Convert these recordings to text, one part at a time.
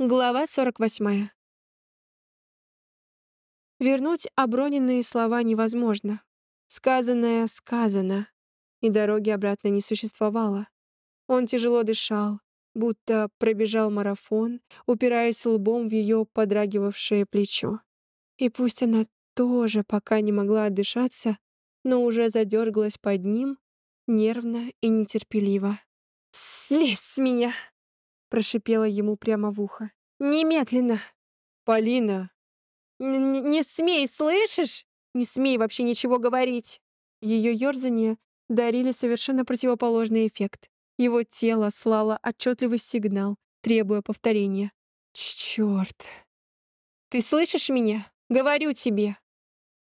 Глава 48. Вернуть оброненные слова невозможно. Сказанное сказано, и дороги обратно не существовало. Он тяжело дышал, будто пробежал марафон, упираясь лбом в ее подрагивавшее плечо. И пусть она тоже пока не могла отдышаться, но уже задергалась под ним, нервно и нетерпеливо. «Слезь с меня!» Прошипела ему прямо в ухо. «Немедленно!» «Полина!» Н «Не смей, слышишь? Не смей вообще ничего говорить!» Ее ёрзания дарили совершенно противоположный эффект. Его тело слало отчетливый сигнал, требуя повторения. «Чёрт!» «Ты слышишь меня? Говорю тебе!»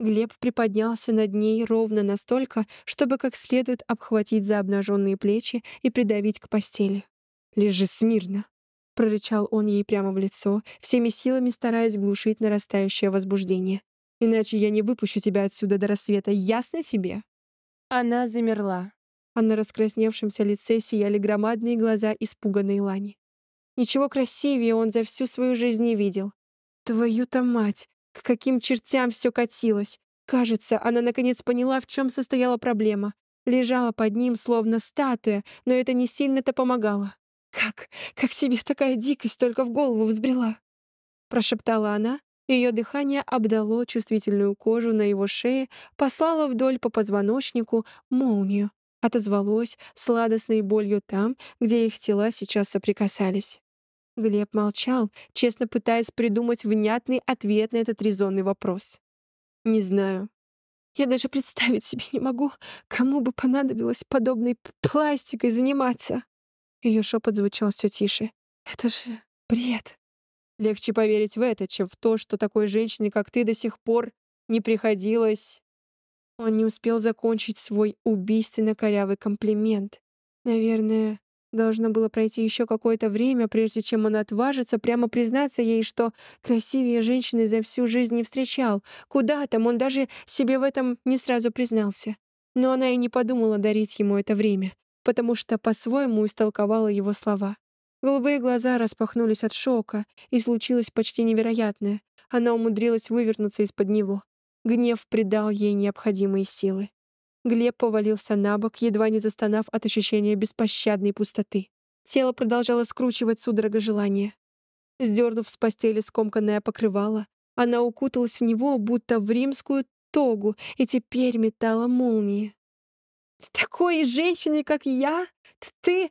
Глеб приподнялся над ней ровно настолько, чтобы как следует обхватить за обнаженные плечи и придавить к постели. «Лежи смирно!» — прорычал он ей прямо в лицо, всеми силами стараясь глушить нарастающее возбуждение. «Иначе я не выпущу тебя отсюда до рассвета, ясно тебе?» Она замерла, а на раскрасневшемся лице сияли громадные глаза испуганной Лани. Ничего красивее он за всю свою жизнь не видел. Твою-то мать, к каким чертям все катилось. Кажется, она наконец поняла, в чем состояла проблема. Лежала под ним, словно статуя, но это не сильно-то помогало. «Как? Как тебе такая дикость только в голову взбрела?» Прошептала она, ее дыхание обдало чувствительную кожу на его шее, послало вдоль по позвоночнику молнию, отозвалось сладостной болью там, где их тела сейчас соприкасались. Глеб молчал, честно пытаясь придумать внятный ответ на этот резонный вопрос. «Не знаю. Я даже представить себе не могу, кому бы понадобилось подобной пластикой заниматься». Ее шепот звучал все тише. «Это же бред!» Легче поверить в это, чем в то, что такой женщине, как ты, до сих пор не приходилось. Он не успел закончить свой убийственно корявый комплимент. Наверное, должно было пройти еще какое-то время, прежде чем он отважится прямо признаться ей, что красивее женщины за всю жизнь не встречал. Куда там, он даже себе в этом не сразу признался. Но она и не подумала дарить ему это время потому что по-своему истолковала его слова. Голубые глаза распахнулись от шока, и случилось почти невероятное. Она умудрилась вывернуться из-под него. Гнев придал ей необходимые силы. Глеб повалился на бок, едва не застонав от ощущения беспощадной пустоты. Тело продолжало скручивать судорога желания. Сдернув с постели скомканное покрывало, она укуталась в него, будто в римскую тогу, и теперь метала молнии. Такой женщиной, как я? Ты...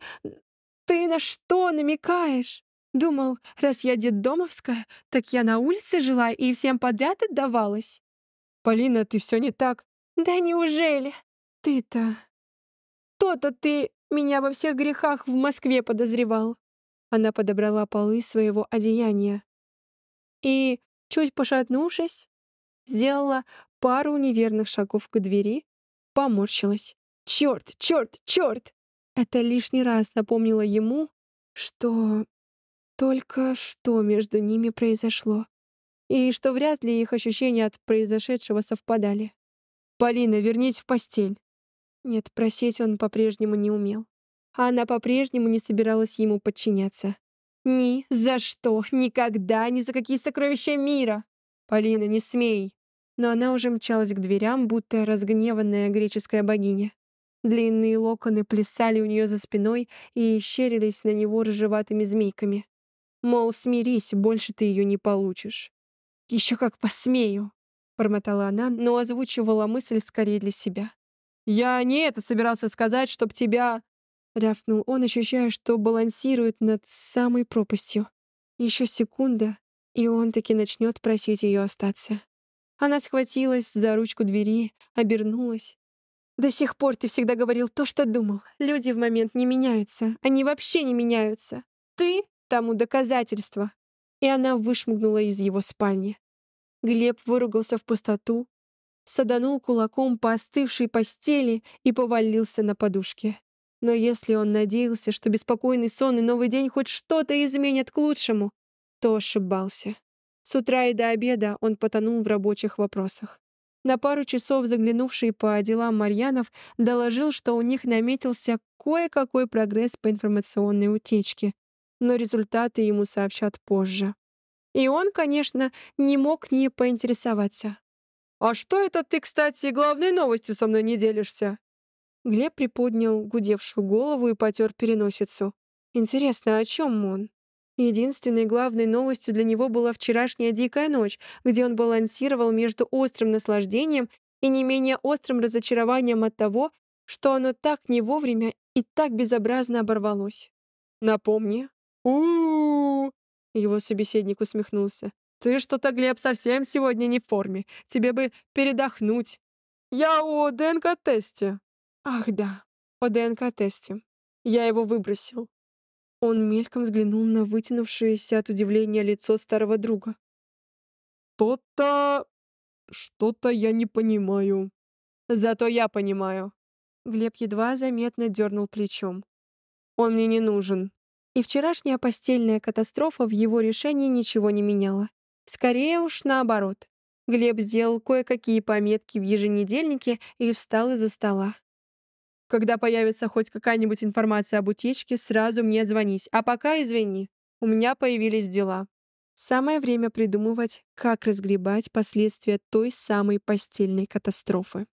ты на что намекаешь? Думал, раз я детдомовская, так я на улице жила и всем подряд отдавалась. Полина, ты все не так. Да неужели? Ты-то... То-то ты меня во всех грехах в Москве подозревал. Она подобрала полы своего одеяния. И, чуть пошатнувшись, сделала пару неверных шагов к двери, поморщилась. Черт, черт, черт! Это лишний раз напомнило ему, что только что между ними произошло, и что вряд ли их ощущения от произошедшего совпадали. «Полина, вернись в постель!» Нет, просить он по-прежнему не умел. А она по-прежнему не собиралась ему подчиняться. «Ни за что, никогда, ни за какие сокровища мира!» «Полина, не смей!» Но она уже мчалась к дверям, будто разгневанная греческая богиня. Длинные локоны плясали у нее за спиной и щерились на него рыжеватыми змейками. Мол, смирись, больше ты ее не получишь. Еще как посмею, бормотала она, но озвучивала мысль скорее для себя. Я не это собирался сказать, чтоб тебя... Рявкнул он, ощущая, что балансирует над самой пропастью. Еще секунда, и он таки начнет просить ее остаться. Она схватилась за ручку двери, обернулась до сих пор ты всегда говорил то, что думал. Люди в момент не меняются. Они вообще не меняются. Ты тому доказательство. И она вышмыгнула из его спальни. Глеб выругался в пустоту, саданул кулаком по остывшей постели и повалился на подушке. Но если он надеялся, что беспокойный сон и новый день хоть что-то изменят к лучшему, то ошибался. С утра и до обеда он потонул в рабочих вопросах. На пару часов заглянувший по делам Марьянов доложил, что у них наметился кое-какой прогресс по информационной утечке. но результаты ему сообщат позже. И он, конечно, не мог не поинтересоваться. «А что это ты, кстати, главной новостью со мной не делишься?» Глеб приподнял гудевшую голову и потер переносицу. Интересно, о чем он? Единственной главной новостью для него была вчерашняя дикая ночь, где он балансировал между острым наслаждением и не менее острым разочарованием от того, что оно так не вовремя и так безобразно оборвалось. «Напомни». У, -у, -у, Его собеседник усмехнулся. «Ты что-то, Глеб, совсем сегодня не в форме. Тебе бы передохнуть. Я о ДНК-тесте». «Ах да, о ДНК-тесте. Я его выбросил». Он мельком взглянул на вытянувшееся от удивления лицо старого друга. «То-то... что-то я не понимаю. Зато я понимаю». Глеб едва заметно дернул плечом. «Он мне не нужен». И вчерашняя постельная катастрофа в его решении ничего не меняла. Скорее уж наоборот. Глеб сделал кое-какие пометки в еженедельнике и встал из-за стола. Когда появится хоть какая-нибудь информация об утечке, сразу мне звонись. А пока извини, у меня появились дела. Самое время придумывать, как разгребать последствия той самой постельной катастрофы.